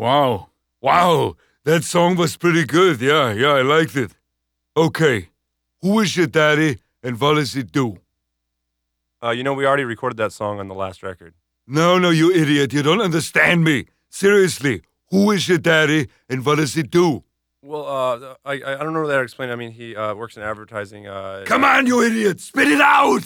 Wow. Wow. That song was pretty good. Yeah, yeah, I liked it. Okay. Who is your daddy and what does he do? Uh, you know, we already recorded that song on the last record. No, no, you idiot. You don't understand me. Seriously. Who is your daddy and what does he do? Well, uh, I I don't know that I explained. I mean, he uh, works in advertising. Uh, Come on, you idiot. Spit it out.